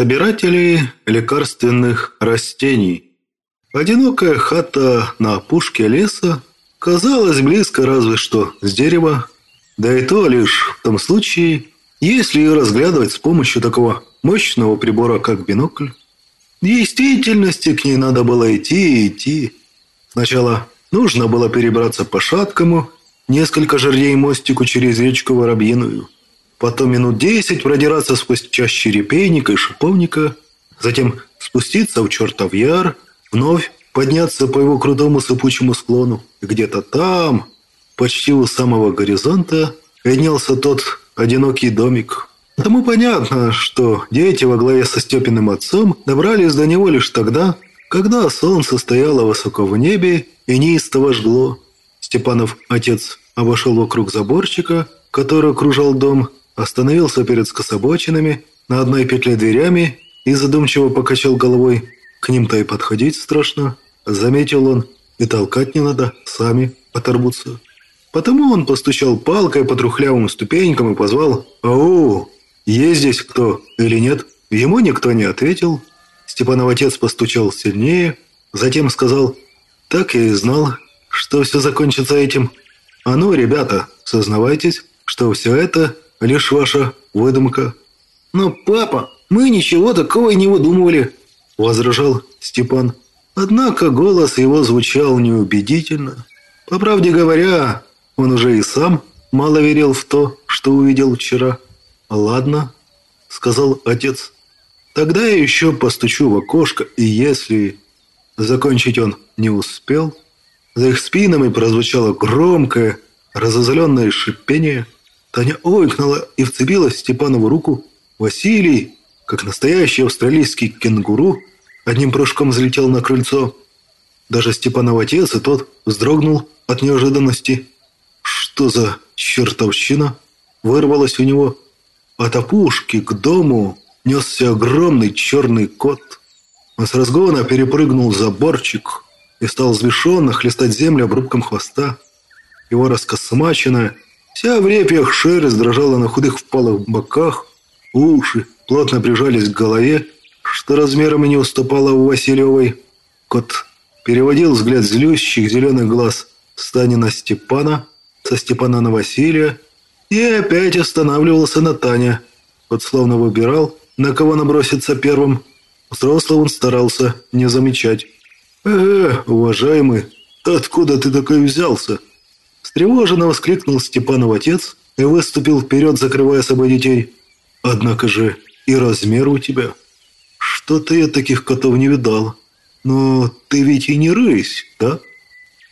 Собиратели лекарственных растений. Одинокая хата на опушке леса казалась близко разве что с дерева, да и то лишь в том случае, если ее разглядывать с помощью такого мощного прибора, как бинокль. В действительности к ней надо было идти и идти. Сначала нужно было перебраться по шаткому, несколько жердей мостику через речку Воробьиную. Потом минут десять продираться сквозь чащи репейника и шиповника. Затем спуститься в чертов яр, вновь подняться по его крутому сыпучему склону. И где-то там, почти у самого горизонта, виднелся тот одинокий домик. Тому понятно, что дети во главе со Степиным отцом добрались до него лишь тогда, когда солнце стояло высоко в небе и неистово жгло. Степанов отец обошел вокруг заборчика, который окружал дом, остановился перед скособочинами, на одной петле дверями и задумчиво покачал головой. К ним-то и подходить страшно, заметил он, и толкать не надо, сами оторвутся. Потому он постучал палкой по трухлявым ступенькам и позвал «Ау!» «Есть здесь кто или нет?» Ему никто не ответил. Степанов отец постучал сильнее, затем сказал «Так я и знал, что все закончится этим. А ну, ребята, сознавайтесь, что все это лишь ваша выдумка». «Но, папа, мы ничего такого и не выдумывали», – возражал Степан. Однако голос его звучал неубедительно. По правде говоря, он уже и сам мало верил в то, что увидел вчера. «Ладно», — сказал отец. «Тогда я еще постучу в окошко, и если...» Закончить он не успел. За их спинами прозвучало громкое, разозленное шипение. Таня ойкнула и вцепилась в Степанову руку. Василий, как настоящий австралийский кенгуру, одним прыжком взлетел на крыльцо. Даже Степанов отец и тот вздрогнул от неожиданности. Что за чертовщина? Вырвалось у него от опушки к дому несся огромный черный кот. Он с разгона перепрыгнул заборчик и стал взвешенно хлестать землю обрубком хвоста. Его раскосмаченная, вся в репьях шерсть дрожала на худых впалых боках, уши плотно прижались к голове, что размером и не уступало у Васильевой. Кот переводил взгляд злющих зеленых глаз Станина Степана со Степана на Василия и опять останавливался на Таня. Вот словно выбирал, на кого наброситься первым. Взрослый он старался не замечать. «Э, уважаемый, откуда ты такой взялся?» Встревоженно воскликнул Степанов отец и выступил вперед, закрывая собой детей. «Однако же и размер у тебя. Что-то я таких котов не видал. Но ты ведь и не рысь, да?»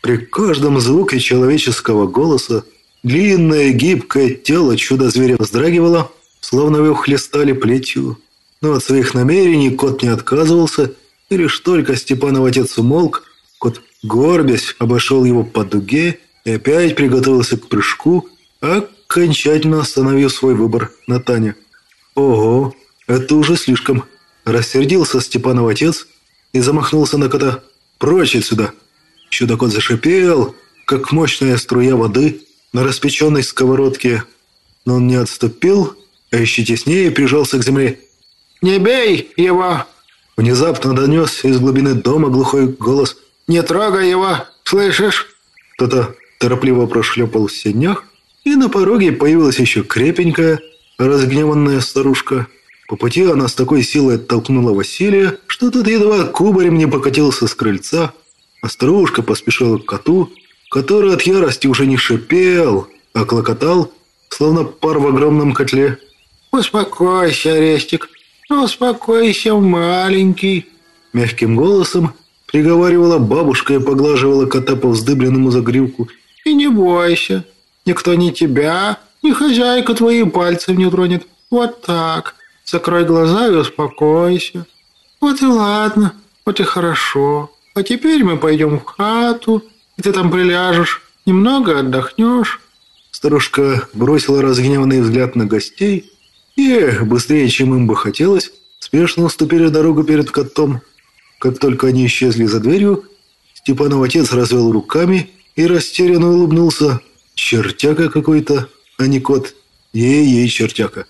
При каждом звуке человеческого голоса Длинное гибкое тело чудо-зверя вздрагивало, словно его хлестали плетью. Но от своих намерений кот не отказывался, и лишь только Степанов отец умолк, кот, горбясь, обошел его по дуге и опять приготовился к прыжку, окончательно остановив свой выбор на Таня. «Ого, это уже слишком!» Рассердился Степанов отец и замахнулся на кота. «Прочь отсюда!» Чудо-кот зашипел, как мощная струя воды, на распеченной сковородке, но он не отступил, а еще теснее прижался к земле. «Не бей его!» Внезапно донес из глубины дома глухой голос. «Не трогай его, слышишь?» Кто-то торопливо прошлепал в сенях, и на пороге появилась еще крепенькая, разгневанная старушка. По пути она с такой силой оттолкнула Василия, что тот едва кубарем не покатился с крыльца, а старушка поспешила к коту, который от ярости уже не шипел, а клокотал, словно пар в огромном котле. «Успокойся, Арестик, успокойся, маленький!» Мягким голосом приговаривала бабушка и поглаживала кота по вздыбленному загривку. «И не бойся, никто ни тебя, ни хозяйка твои пальцем не тронет. Вот так, закрой глаза и успокойся. Вот и ладно, вот и хорошо. А теперь мы пойдем в хату, и ты там приляжешь, немного отдохнешь». Старушка бросила разгневанный взгляд на гостей и, быстрее, чем им бы хотелось, спешно уступили дорогу перед котом. Как только они исчезли за дверью, Степанов отец развел руками и растерянно улыбнулся. «Чертяка какой-то, а не кот. Ей-ей, чертяка».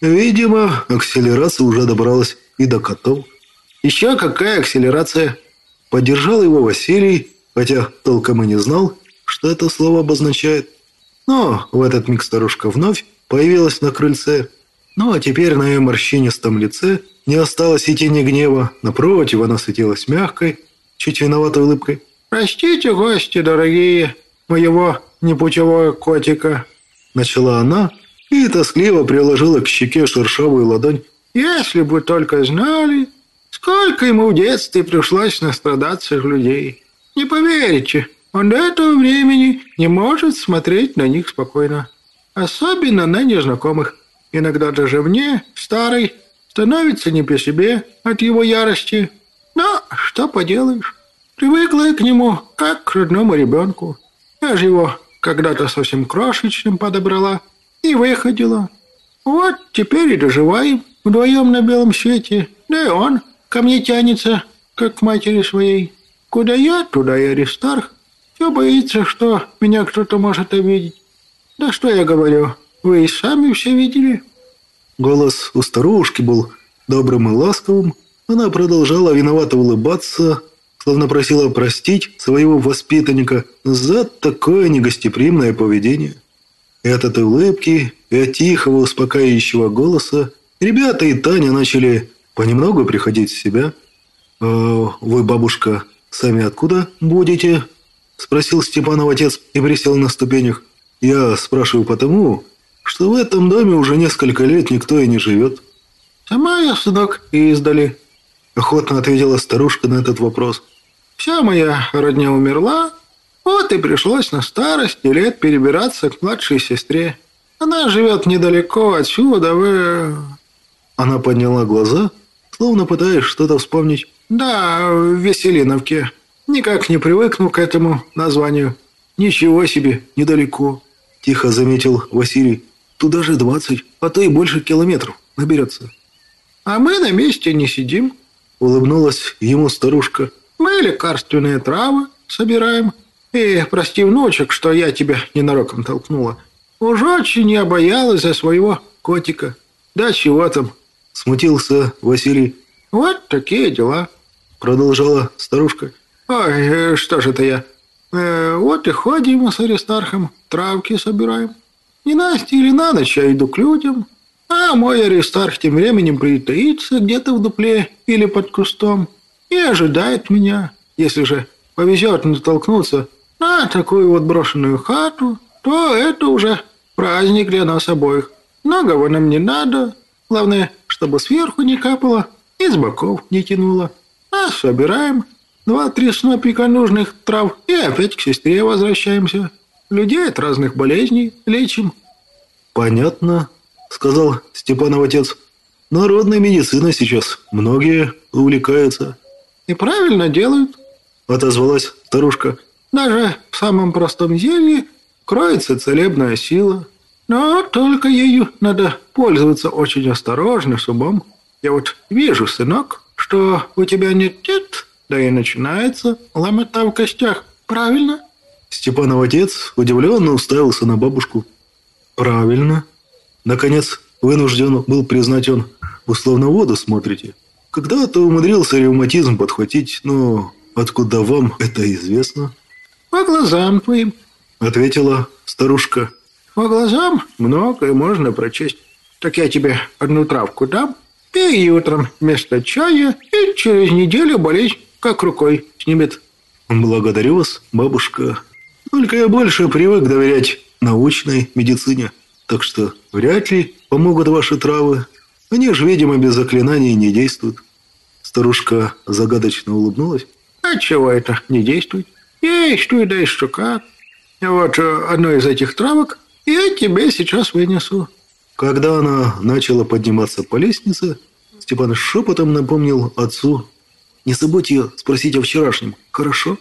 Видимо, акселерация уже добралась и до котов. «Еще какая акселерация?» Поддержал его Василий, хотя толком и не знал, что это слово обозначает. Но в этот миг старушка вновь появилась на крыльце. Ну а теперь на ее морщинистом лице не осталось и тени гнева. Напротив, она светилась мягкой, чуть виноватой улыбкой. «Простите, гости дорогие, моего непутевого котика», начала она и тоскливо приложила к щеке шершавую ладонь. «Если бы только знали, сколько ему в детстве пришлось настрадаться людей. Не поверите, он до этого времени не может смотреть на них спокойно. Особенно на незнакомых. Иногда даже мне, старый, становится не по себе от его ярости. Но что поделаешь, привыкла я к нему, как к родному ребенку. Я же его когда-то совсем крошечным подобрала и выходила. Вот теперь и доживаем вдвоем на белом свете. Да и он ко мне тянется, как к матери своей. Куда я, туда и Аристарх. Все боится, что меня кто-то может обидеть. Да что я говорю, вы и сами все видели. Голос у старушки был добрым и ласковым. Она продолжала виновато улыбаться, словно просила простить своего воспитанника за такое негостеприимное поведение. И от этой улыбки и от тихого успокаивающего голоса ребята и Таня начали понемногу приходить в себя. «Э, «Вы, бабушка, сами откуда будете?» – спросил Степанов отец и присел на ступенях. «Я спрашиваю потому, что в этом доме уже несколько лет никто и не живет». «Сама я, сынок, издали», – охотно ответила старушка на этот вопрос. «Вся моя родня умерла, вот и пришлось на старости лет перебираться к младшей сестре. Она живет недалеко отсюда, в...» Она подняла глаза, словно пытаясь что-то вспомнить. «Да, в Веселиновке. Никак не привыкну к этому названию. Ничего себе, недалеко», – тихо заметил Василий. «Туда же двадцать, а то и больше километров наберется». «А мы на месте не сидим», – улыбнулась ему старушка. «Мы лекарственные травы собираем. И прости, внучек, что я тебя ненароком толкнула. Уж очень я боялась за своего котика. Да чего там?» – смутился Василий. «Вот такие дела», – продолжала старушка. «Ой, э, что же это я? Э, вот и ходим с Аристархом, травки собираем. Не Настя или на ночь я иду к людям, а мой Аристарх тем временем притаится где-то в дупле или под кустом и ожидает меня. Если же повезет натолкнуться на такую вот брошенную хату, то это уже праздник для нас обоих. Многого нам не надо, главное, чтобы сверху не капало и с боков не тянуло. А собираем два-три снопика нужных трав и опять к сестре возвращаемся. Людей от разных болезней лечим. Понятно, сказал Степанов отец. Народной медициной сейчас многие увлекаются. И правильно делают, отозвалась старушка. Даже в самом простом зелье кроется целебная сила. Но только ею надо пользоваться очень осторожно, с умом. Я вот вижу, сынок, что у тебя нет тет, да и начинается ломота в костях. Правильно? Степанов отец удивленно уставился на бабушку. «Правильно. Наконец, вынужден был признать он. Вы словно воду смотрите. Когда-то умудрился ревматизм подхватить, но откуда вам это известно?» «По глазам твоим», — ответила старушка. «По глазам многое можно прочесть. Так я тебе одну травку дам, пей утром вместо чая, и через неделю болезнь как рукой снимет». «Благодарю вас, бабушка. Только я больше привык доверять научной медицине, так что вряд ли помогут ваши травы. Они же, видимо, без заклинаний не действуют». Старушка загадочно улыбнулась. «А чего это не действует? Действует, да еще как. Вот э, одну из этих травок я тебе сейчас вынесу». Когда она начала подниматься по лестнице, Степан шепотом напомнил отцу. «Не забудьте спросить о вчерашнем, хорошо?»